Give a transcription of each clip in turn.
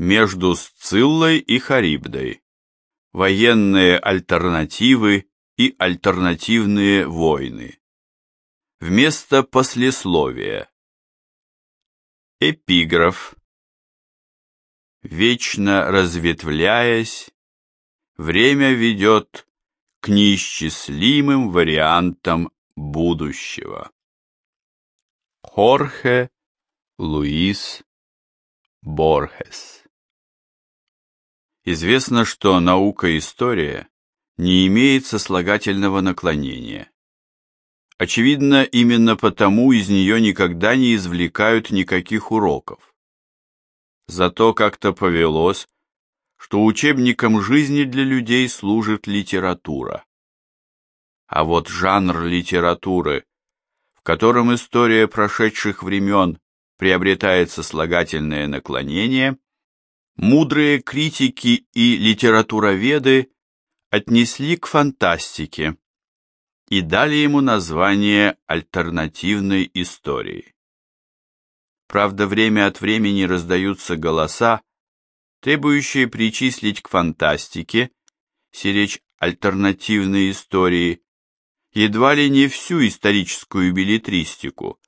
Между Сциллой и Харибдой. Военные альтернативы и альтернативные войны. Вместо послесловия. Эпиграф. Вечно разветвляясь, время ведет к неисчислимым вариантам будущего. Хорхе Луис Борхес Известно, что наука-история не имеет сослагательного наклонения. Очевидно, именно потому из нее никогда не извлекают никаких уроков. Зато как-то повелось, что учебником жизни для людей служит литература. А вот жанр литературы, в котором история прошедших времен приобретает сослагательное наклонение, мудрые критики и литературоведы отнесли к фантастике и дали ему название альтернативной истории. Правда, время от времени раздаются голоса, требующие причислить к фантастике, сиречь альтернативной истории, едва ли не всю историческую билетристику,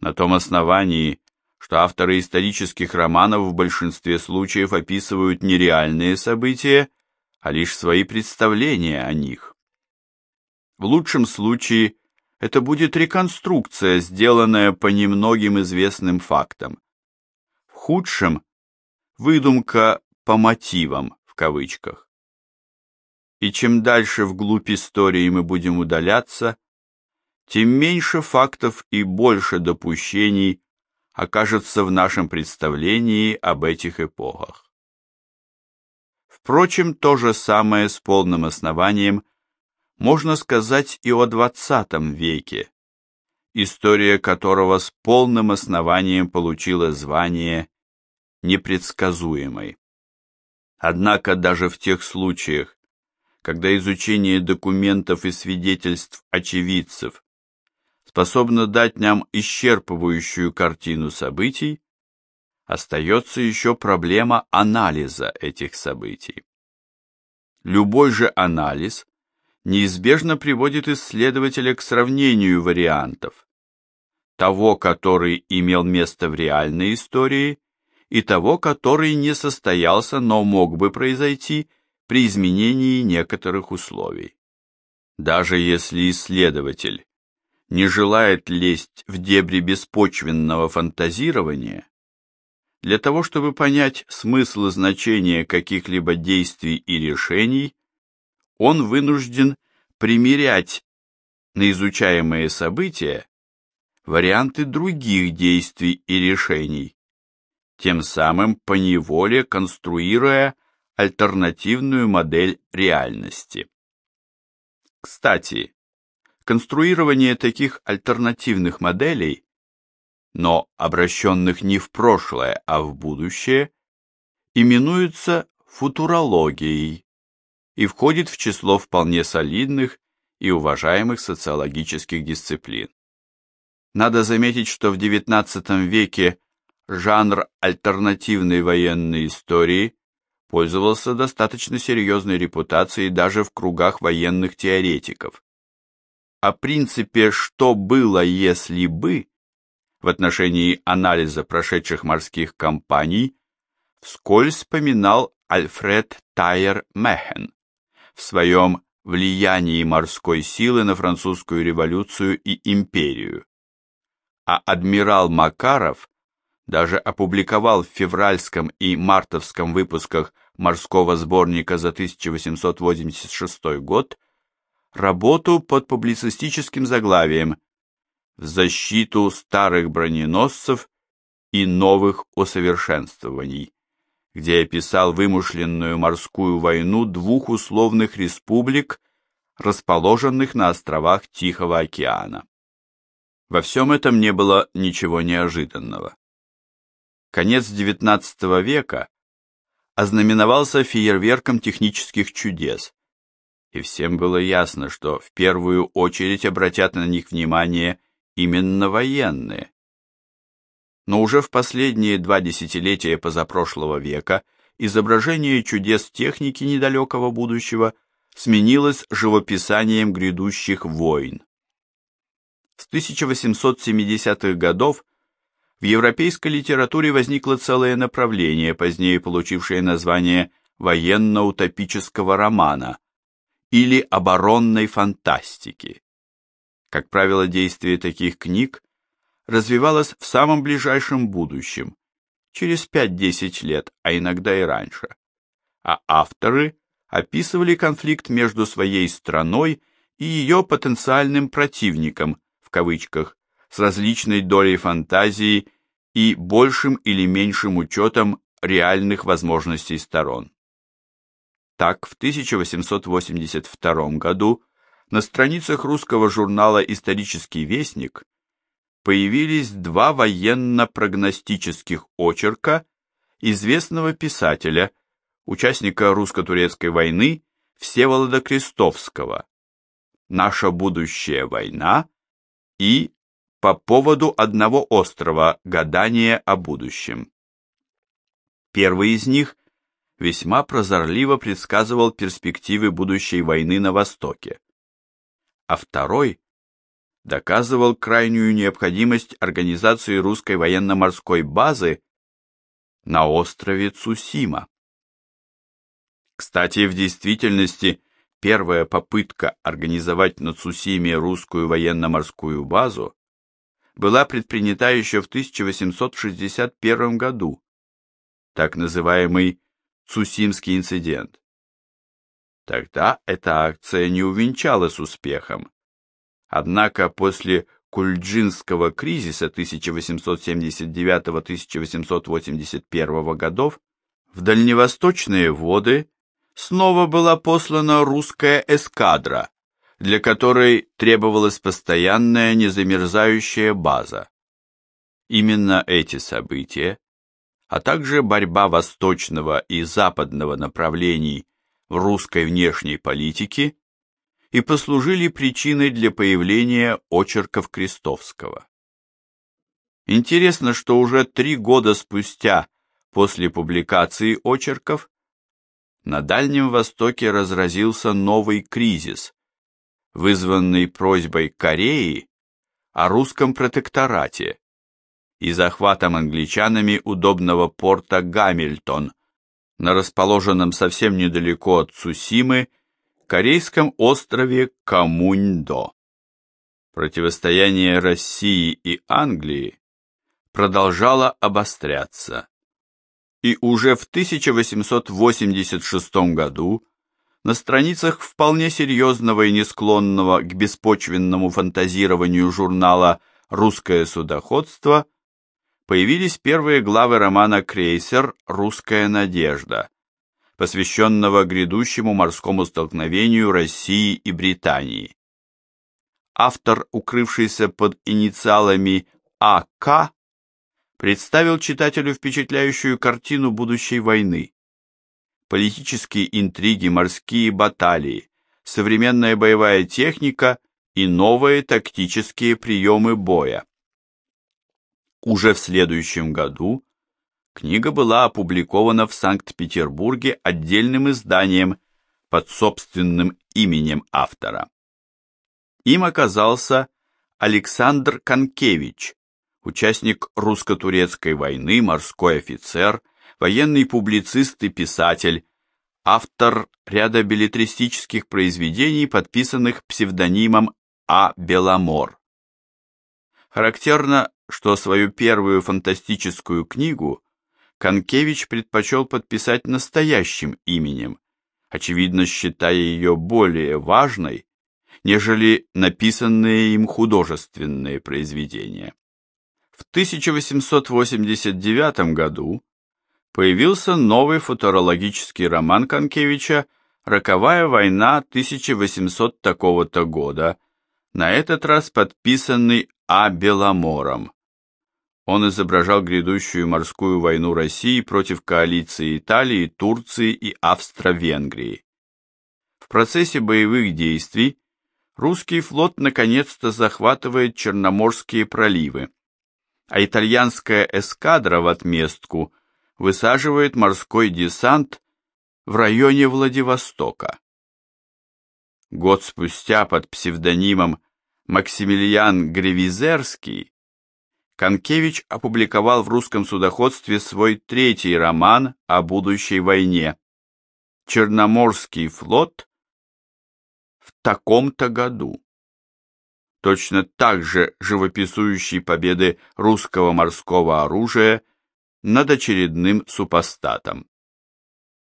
на том основании, что авторы исторических романов в большинстве случаев описывают не реальные события, а лишь свои представления о них. В лучшем случае это будет реконструкция, сделанная по немногим известным фактам. В худшем – выдумка по мотивам, в кавычках. И чем дальше вглубь истории мы будем удаляться, тем меньше фактов и больше допущений окажется в нашем представлении об этих эпохах. Впрочем, то же самое с полным основанием можно сказать и о XX веке, история которого с полным основанием получила звание непредсказуемой. Однако даже в тех случаях, когда изучение документов и свидетельств очевидцев способна дать нам исчерпывающую картину событий, остается еще проблема анализа этих событий. Любой же анализ неизбежно приводит исследователя к сравнению вариантов, того, который имел место в реальной истории, и того, который не состоялся, но мог бы произойти при изменении некоторых условий. Даже если исследователь не желает лезть в дебри беспочвенного фантазирования, для того, чтобы понять смысл и значение каких-либо действий и решений, он вынужден примерять на изучаемые события варианты других действий и решений, тем самым поневоле конструируя альтернативную модель реальности. Кстати, конструирование таких альтернативных моделей, но обращенных не в прошлое, а в будущее, именуется футурологией и входит в число вполне солидных и уважаемых социологических дисциплин. Надо заметить, что в XIX веке жанр альтернативной военной истории пользовался достаточно серьезной репутацией даже в кругах военных теоретиков о принципе «что было, если бы» в отношении анализа прошедших морских кампаний вскользь вспоминал Альфред Тайер Мехен в своем «Влиянии морской силы на французскую революцию и империю». А адмирал Макаров даже опубликовал в февральском и мартовском выпусках морского сборника за 1886 год работу под публицистическим заглавием «В защиту старых броненосцев и новых усовершенствований», где описал вымышленную морскую войну двух условных республик, расположенных на островах Тихого океана. Во всем этом не было ничего неожиданного. Конец XIX века ознаменовался фейерверком технических чудес, и всем было ясно, что в первую очередь обратят на них внимание именно военные. но уже в последние два десятилетия позапрошлого века изображение чудес техники недалекого будущего сменилось живописанием грядущих войн. С 1870-х годов в европейской литературе возникло целое направление, позднее получившее название военно-утопического романа или оборонной фантастики. Как правило, действие таких книг развивалось в самом ближайшем будущем, через 5-10 лет, а иногда и раньше. А авторы описывали конфликт между своей страной и ее потенциальным противником, в кавычках, с различной долей фантазии и большим или меньшим учетом реальных возможностей сторон. Так, в 1882 году на страницах русского журнала «Исторический вестник» появились два военно-прогностических очерка известного писателя, участника русско-турецкой войны Всеволода Крестовского «Наша будущая война» и «По поводу одного острова. Гадание о будущем». Первый из них весьма прозорливо предсказывал перспективы будущей войны на Востоке, а второй доказывал крайнюю необходимость организации русской военно-морской базы на острове Цусима. Кстати, в действительности первая попытка организовать на Цусиме русскую военно-морскую базу была предпринята еще в 1861 году, так называемый Цусимский инцидент. Тогда эта акция не увенчалась успехом. Однако после Кульджинского кризиса 1879-1881 годов в дальневосточные воды снова была послана русская эскадра, для которой требовалась постоянная незамерзающая база. Именно эти события а также борьба восточного и западного направлений в русской внешней политике и послужили причиной для появления очерков Крестовского. Интересно, что уже три года спустя после публикации очерков на Дальнем Востоке разразился новый кризис, вызванный просьбой Кореи о русском протекторате, и захватом англичанами удобного порта Гамильтон на расположенном совсем недалеко от Цусимы корейском острове Камуньдо. Противостояние России и Англии продолжало обостряться. И уже в 1886 году на страницах вполне серьезного и не склонного к беспочвенному фантазированию журнала «Русское судоходство» появились первые главы романа «Крейсер. Русская надежда», посвященного грядущему морскому столкновению России и Британии. Автор, укрывшийся под инициалами А.К., представил читателю впечатляющую картину будущей войны. Политические интриги, морские баталии, современная боевая техника и новые тактические приемы боя. Уже в следующем году книга была опубликована в Санкт-Петербурге отдельным изданием под собственным именем автора. Им оказался Александр Конкевич, участник русско-турецкой войны, морской офицер, военный публицист и писатель, автор ряда билетристических произведений, подписанных псевдонимом А. Беломор. Характерно, что свою первую фантастическую книгу Конкевич предпочел подписать настоящим именем, очевидно считая ее более важной, нежели написанные им художественные произведения. В 1889 году появился новый футурологический роман Конкевича «Роковая война 1800 такого-то года», на этот раз подписанный А. Беломором. Он изображал грядущую морскую войну России против коалиции Италии, Турции и Австро-Венгрии. В процессе боевых действий русский флот наконец-то захватывает Черноморские проливы, а итальянская эскадра в отместку высаживает морской десант в районе Владивостока. Год спустя под псевдонимом Максимилиан Гревизерский Конкевич опубликовал в русском судоходстве свой третий роман о будущей войне «Черноморский флот в таком-то году». Точно так же живописующий победы русского морского оружия над очередным супостатом.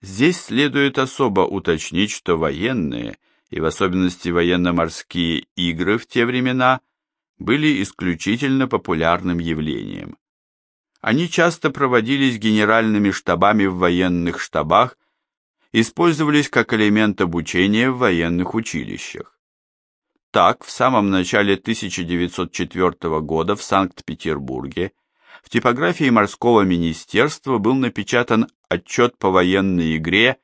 Здесь следует особо уточнить, что военные, и в особенности военно-морские игры в те времена – были исключительно популярным явлением. Они часто проводились генеральными штабами в военных штабах, использовались как элемент обучения в военных училищах. Так, в самом начале 1904 года в Санкт-Петербурге в типографии морского министерства был напечатан отчет по военной игре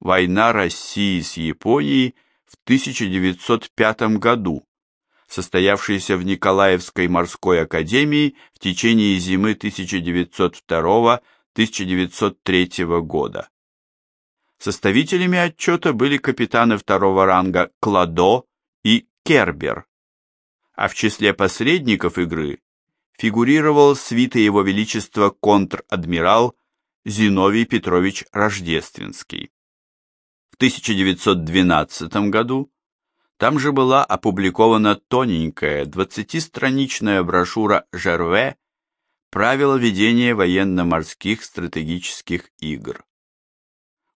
«Война России с Японией» в 1905 году, состоявшийся в Николаевской морской академии в течение зимы 1902-1903 года. Составителями отчета были капитаны второго ранга Кладо и Кербер, а в числе посредников игры фигурировал свита его величества контр-адмирал Зиновий Петрович Рождественский. В 1912 году там же была опубликована тоненькая двадцатистраничная брошюра Жерве «Правила ведения военно-морских стратегических игр».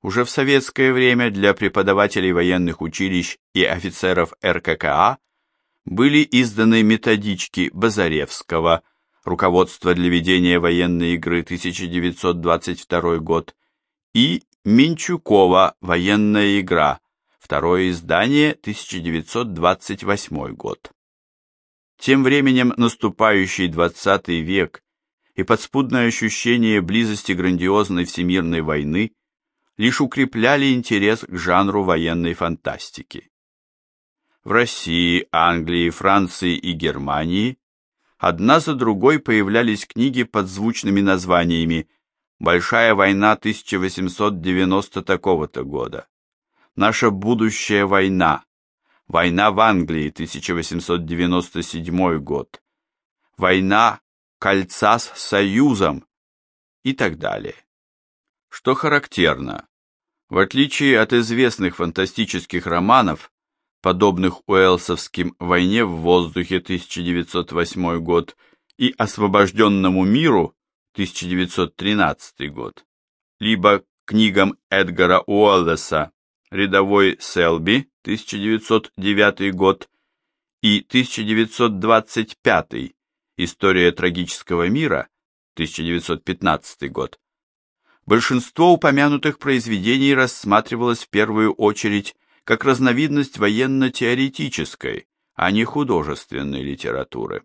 Уже в советское время для преподавателей военных училищ и офицеров РККА были изданы методички Базаревского «Руководство для ведения военной игры 1922 год» и Минчукова «Военная игра» Второе издание, 1928 год. Тем временем наступающий XX век и подспудное ощущение близости грандиозной всемирной войны лишь укрепляли интерес к жанру военной фантастики. В России, Англии, Франции и Германии одна за другой появлялись книги под звучными названиями «Большая война 1890 такого-то года», Наша будущая война. Война в Англии, 1897 год. Война кольца с Союзом и так далее. Что характерно, в отличие от известных фантастических романов, подобных Уэлсовским «Войне в воздухе» 1908 год и «Освобожденному миру» 1913 год, либо книгам Эдгара Уоллеса рядовой Селби, 1909 год, и 1925 История трагического мира, 1915 год. Большинство упомянутых произведений рассматривалось в первую очередь как разновидность военно-теоретической, а не художественной литературы.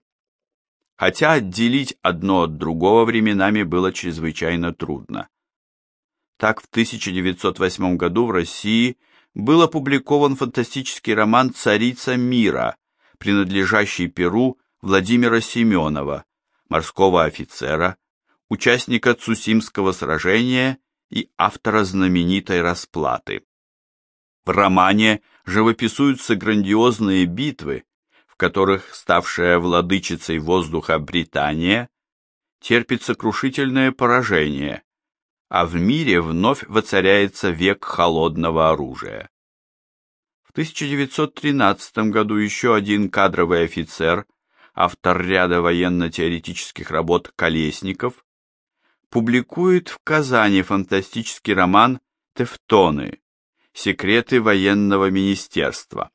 Хотя отделить одно от другого временами было чрезвычайно трудно. Так, в 1908 году в России был опубликован фантастический роман «Царица мира», принадлежащий Перу Владимира Семенова, морского офицера, участника Цусимского сражения и автора знаменитой «Расплаты». В романе живописуются грандиозные битвы, которых ставшая владычицей воздуха Британия терпит сокрушительное поражение, а в мире вновь воцаряется век холодного оружия. В 1913 году еще один кадровый офицер, автор ряда военно-теоретических работ Колесников, публикует в Казани фантастический роман «Тевтоны. Секреты военного министерства».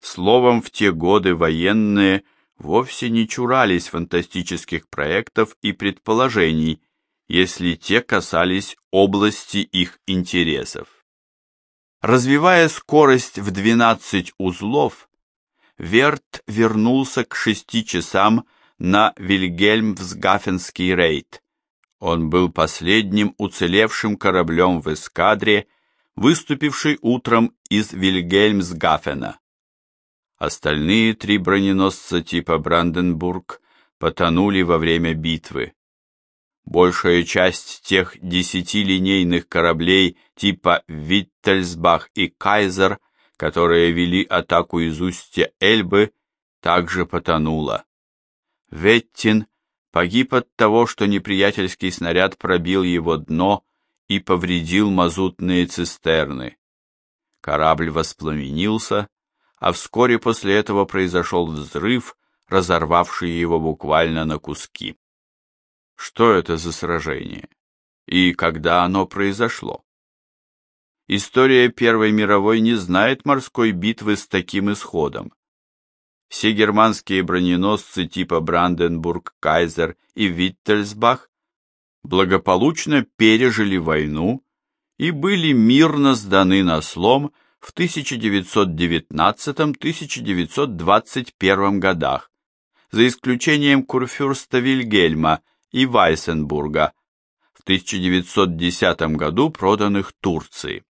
Словом, в те годы военные вовсе не чурались фантастических проектов и предположений, если те касались области их интересов. Развивая скорость в 12 узлов, Верт вернулся к 6 часам на Вильгельмсгафенский рейд. Он был последним уцелевшим кораблем в эскадре, выступивший утром из Вильгельмсгафена. Остальные три броненосца типа Бранденбург потонули во время битвы. Большая часть тех десяти линейных кораблей типа Виттельсбах и Кайзер, которые вели атаку из устья Эльбы, также потонула. Веттин погиб от того, что неприятельский снаряд пробил его дно и повредил мазутные цистерны. Корабль воспламенился, а вскоре после этого произошел взрыв, разорвавший его буквально на куски. Что это за сражение? И когда оно произошло? История Первой мировой не знает морской битвы с таким исходом. Все германские броненосцы типа Бранденбург, Кайзер и Виттельсбах благополучно пережили войну и были мирно сданы на слом в 1919-1921 годах, за исключением Курфюрста Вильгельма и Вайсенбурга, в 1910 году проданных Турции.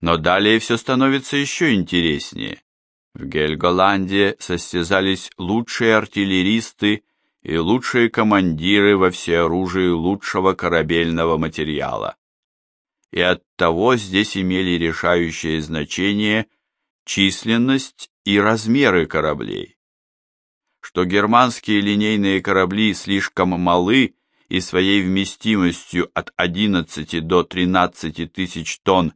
Но далее все становится еще интереснее. В Гельголанде состязались лучшие артиллеристы и лучшие командиры во всеоружии лучшего корабельного материала. И оттого здесь имели решающее значение численность и размеры кораблей. Что германские линейные корабли слишком малы и своей вместимостью от 11 до 13 тысяч тонн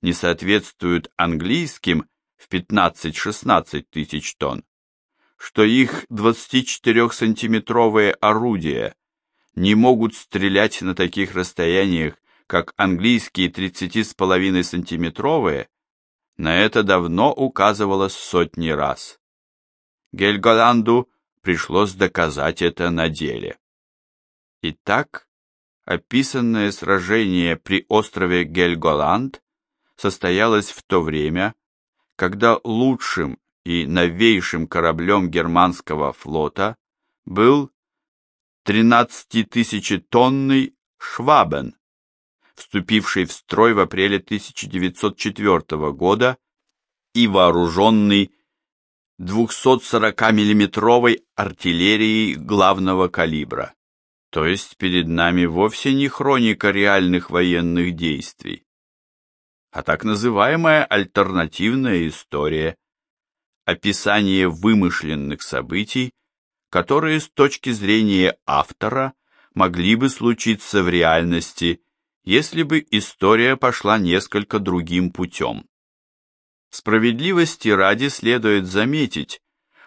не соответствуют английским в 15-16 тысяч тонн, что их 24-сантиметровые орудия не могут стрелять на таких расстояниях, как английские 30,5 сантиметровые, на это давно указывалось сотни раз. Гельголанду пришлось доказать это на деле. Итак, описанное сражение при острове Гельголанд состоялось в то время, когда лучшим и новейшим кораблем германского флота был 13-тысячетонный «Швабен», вступивший в строй в апреле 1904 года и вооруженный 240 миллиметровой артиллерией главного калибра. То есть перед нами вовсе не хроника реальных военных действий, а так называемая альтернативная история, описание вымышленных событий, которые с точки зрения автора могли бы случиться в реальности, если бы история пошла несколько другим путем. Справедливости ради следует заметить,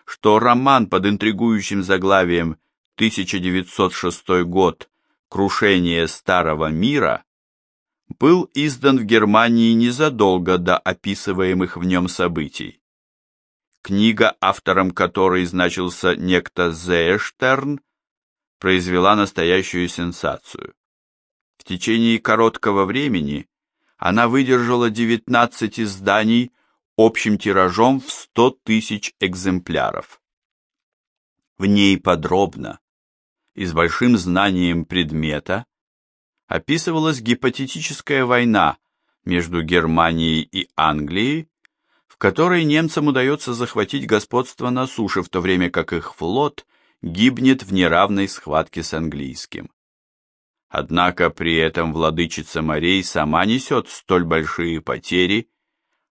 что роман под интригующим заглавием 1906 год «Крушение старого мира» был издан в Германии незадолго до описываемых в нем событий. Книга, автором которой значился некто Зеештерн, произвела настоящую сенсацию. В течение короткого времени она выдержала 19 изданий общим тиражом в 100 тысяч экземпляров. В ней подробно и с большим знанием предмета описывалась гипотетическая война между Германией и Англией, в которой немцам удается захватить господство на суше, в то время как их флот гибнет в неравной схватке с английским. Однако при этом владычица морей сама несет столь большие потери,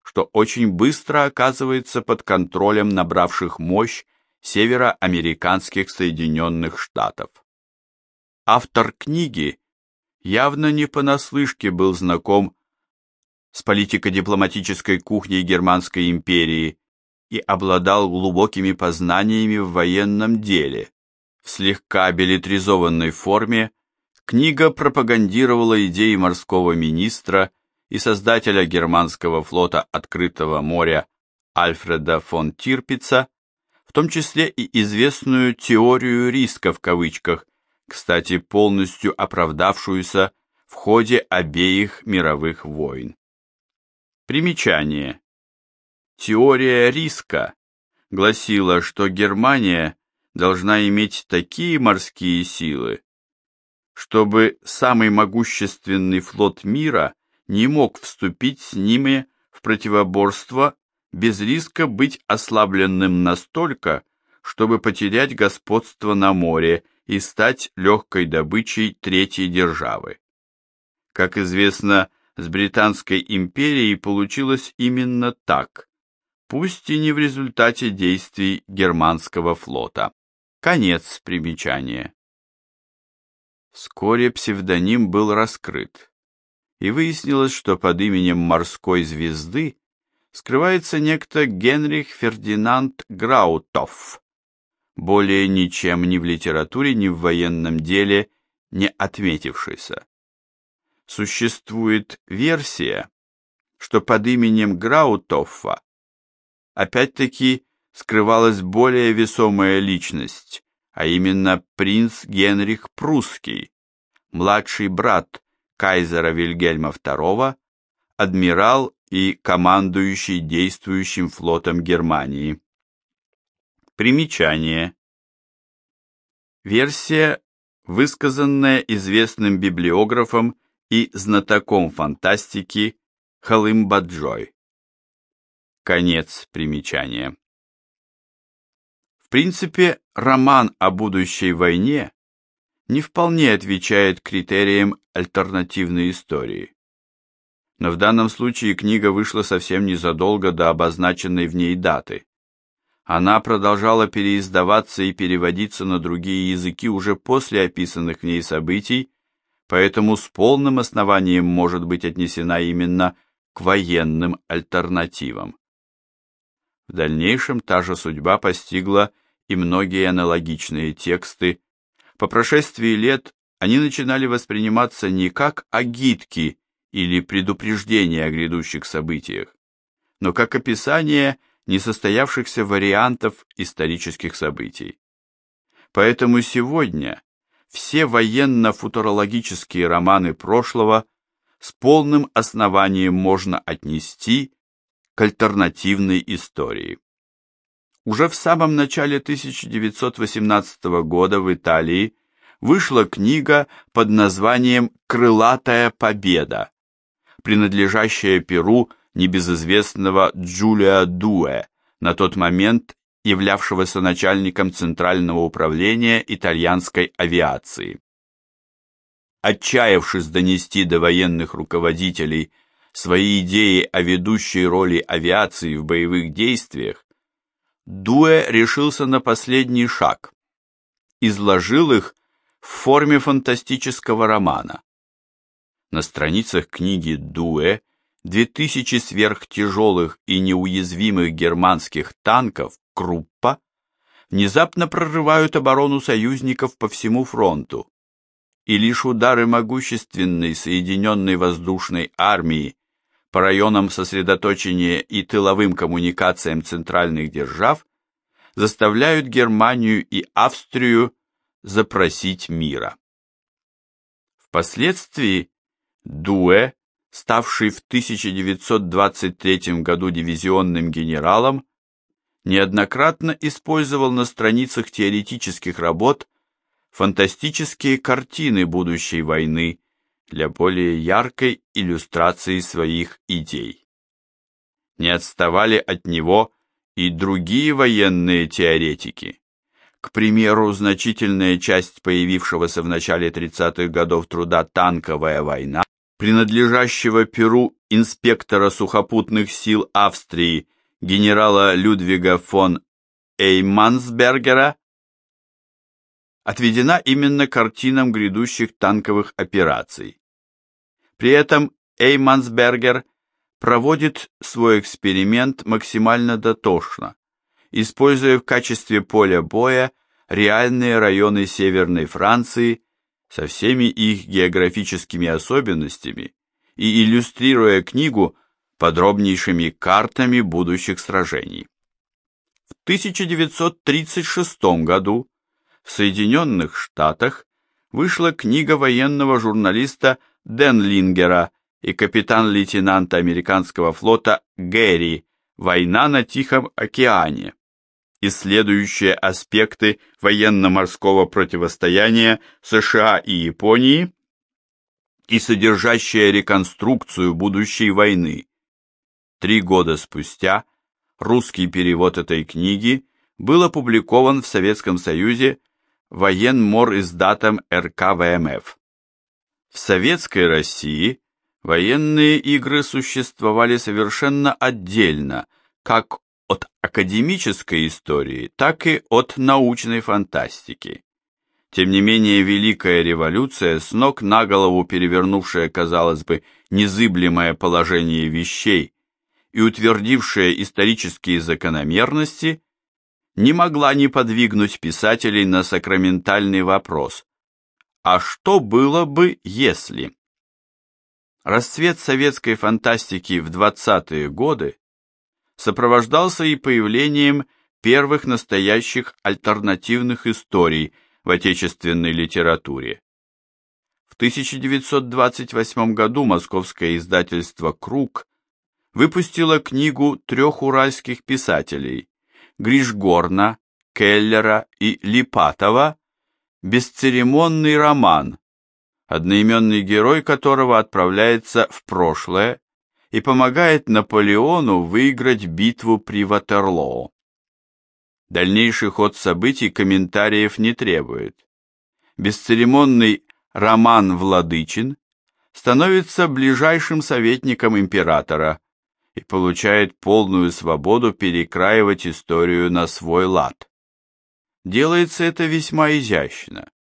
что очень быстро оказывается под контролем набравших мощь североамериканских Соединенных Штатов. Автор книги явно не понаслышке был знаком с политико-дипломатической кухней Германской империи и обладал глубокими познаниями в военном деле. В слегка билетризованной форме книга пропагандировала идеи морского министра и создателя германского флота открытого моря Альфреда фон Тирпица, в том числе и известную теорию риска в кавычках, кстати, полностью оправдавшуюся в ходе обеих мировых войн. Примечание. Теория риска гласила, что Германия должна иметь такие морские силы, чтобы самый могущественный флот мира не мог вступить с ними в противоборство без риска быть ослабленным настолько, чтобы потерять господство на море и стать легкой добычей третьей державы. Как известно, с Британской империей получилось именно так, пусть и не в результате действий германского флота. Конец примечания. Вскоре псевдоним был раскрыт, и выяснилось, что под именем морской звезды скрывается некто Генрих Фердинанд Граутов, более ничем ни в литературе, ни в военном деле не отметившийся. Существует версия, что под именем Граутоффа опять-таки скрывалась более весомая личность, а именно принц Генрих Прусский, младший брат кайзера Вильгельма II, адмирал и командующий действующим флотом Германии. Примечание. Версия, высказанная известным библиографом и знатоком фантастики Халым-Баджой. Конец примечания. Принципе, роман о будущей войне не вполне отвечает критериям альтернативной истории. Но в данном случае книга вышла совсем незадолго до обозначенной в ней даты она продолжала переиздаваться и переводиться на другие языки уже после описанных в ней событий, поэтому с полным основанием может быть отнесена именно к военным альтернативам. В дальнейшем та же судьба постигла и многие аналогичные тексты. По прошествии лет они начинали восприниматься не как агитки или предупреждения о грядущих событиях, но как описание несостоявшихся вариантов исторических событий. Поэтому сегодня все военно-футурологические романы прошлого с полным основанием можно отнести к альтернативной истории. Уже в самом начале 1918 года в Италии вышла книга под названием «Крылатая победа», принадлежащая Перу небезызвестного Джулия Дуэ, на тот момент являвшегося начальником Центрального управления итальянской авиации. Отчаявшись донести до военных руководителей свои идеи о ведущей роли авиации в боевых действиях, Дуэ решился на последний шаг, изложил их в форме фантастического романа. На страницах книги Дуэ 2000 сверхтяжелых и неуязвимых германских танков Круппа внезапно прорывают оборону союзников по всему фронту, и лишь удары могущественной соединенной воздушной армии по районам сосредоточения и тыловым коммуникациям центральных держав заставляют Германию и Австрию запросить мира. Впоследствии Дуэ ставший в 1923 году дивизионным генералом, неоднократно использовал на страницах теоретических работ фантастические картины будущей войны для более яркой иллюстрации своих идей. Не отставали от него и другие военные теоретики. К примеру, значительная часть появившегося в начале 30-х годов труда «Танковая война» принадлежащего Перу инспектора сухопутных сил Австрии генерала Людвига фон Эймансбергера, отведена именно картинам грядущих танковых операций. При этом Эймансбергер проводит свой эксперимент максимально дотошно, используя в качестве поля боя реальные районы Северной Франции со всеми их географическими особенностями и иллюстрируя книгу подробнейшими картами будущих сражений. В 1936 году в Соединенных Штатах вышла книга военного журналиста Денлингера и капитан-лейтенанта американского флота Гэри «Война на Тихом океане», исследующая аспекты военно-морского противостояния США и Японии и содержащая реконструкцию будущей войны. Три года спустя русский перевод этой книги был опубликован в Советском Союзе военмор издатом РК ВМФ. В Советской России военные игры существовали совершенно отдельно, как от академической истории, так и от научной фантастики. Тем не менее, Великая Революция, с ног на голову перевернувшая, казалось бы, незыблемое положение вещей и утвердившая исторические закономерности, не могла не подвигнуть писателей на сакраментальный вопрос «А что было бы, если?» Расцвет советской фантастики в 20-е годы сопровождался и появлением первых настоящих альтернативных историй – в отечественной литературе. В 1928 году московское издательство «Круг» выпустило книгу трех уральских писателей Гришгорна, Келлера и Липатова «Бесцеремонный роман», одноименный герой которого отправляется в прошлое и помогает Наполеону выиграть битву при Ватерлоо. Дальнейший ход событий комментариев не требует. Бесцеремонный Роман Владычин становится ближайшим советником императора и получает полную свободу перекраивать историю на свой лад. Делается это весьма изящно.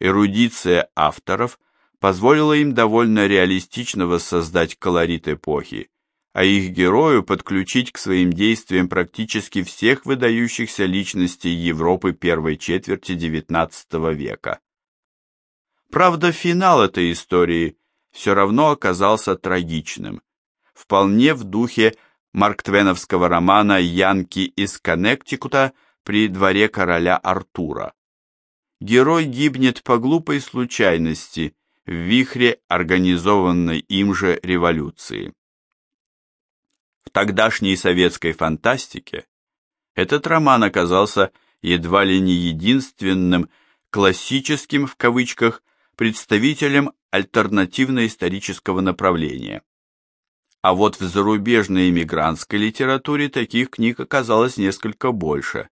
Эрудиция авторов позволила им довольно реалистично воссоздать колорит эпохи, а их герою подключить к своим действиям практически всех выдающихся личностей Европы первой четверти XIX века. Правда, финал этой истории все равно оказался трагичным, вполне в духе марктвеновского романа «Янки из Коннектикута» при дворе короля Артура. Герой гибнет по глупой случайности в вихре организованной им же революции. В тогдашней советской фантастике этот роман оказался едва ли не единственным классическим в кавычках представителем альтернативно-исторического направления. А вот в зарубежной эмигрантской литературе таких книг оказалось несколько больше.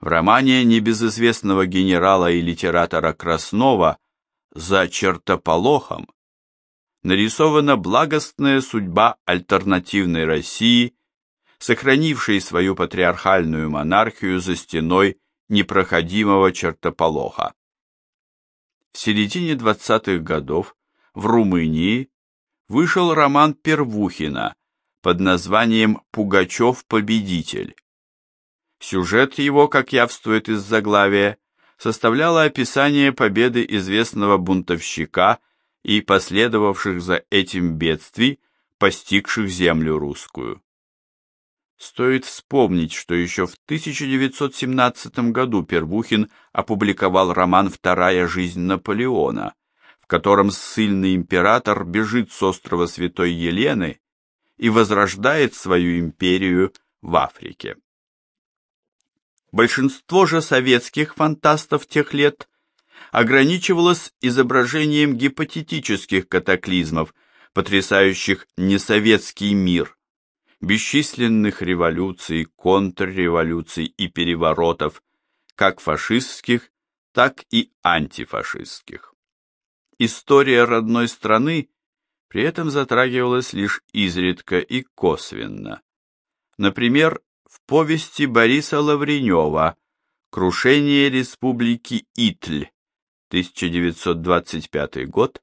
В романе небезызвестного генерала и литератора Краснова «За чертополохом» нарисована благостная судьба альтернативной России, сохранившей свою патриархальную монархию за стеной непроходимого чертополоха. В середине 20-х годов в Румынии вышел роман Первухина под названием «Пугачев-победитель». Сюжет его, как явствует из заглавия, составляло описание победы известного бунтовщика и последовавших за этим бедствий, постигших землю русскую. Стоит вспомнить, что еще в 1917 году Первухин опубликовал роман «Вторая жизнь Наполеона», котором ссыльный император бежит с острова Святой Елены и возрождает свою империю в Африке. Большинство же советских фантастов тех лет ограничивалось изображением гипотетических катаклизмов, потрясающих несоветский мир, бесчисленных революций, контрреволюций и переворотов, как фашистских, так и антифашистских. История родной страны при этом затрагивалась лишь изредка и косвенно. Например, в повести Бориса Лавренева «Крушение республики Итль» 1925 год,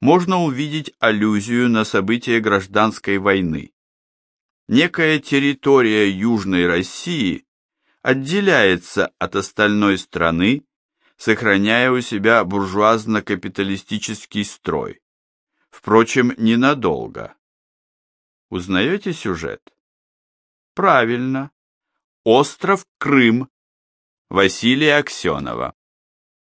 можно увидеть аллюзию на события гражданской войны. Некая территория Южной России отделяется от остальной страны, сохраняя у себя буржуазно-капиталистический строй. Впрочем, ненадолго. Узнаете сюжет? Правильно. Остров Крым. Василия Аксенова.